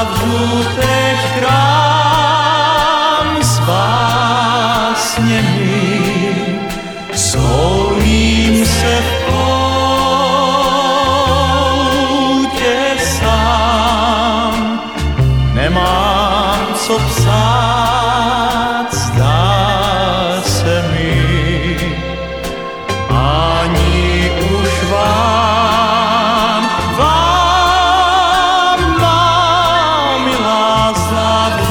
zavřu teď krám s básněmi, soulím se v poutě sám, nemám co psát.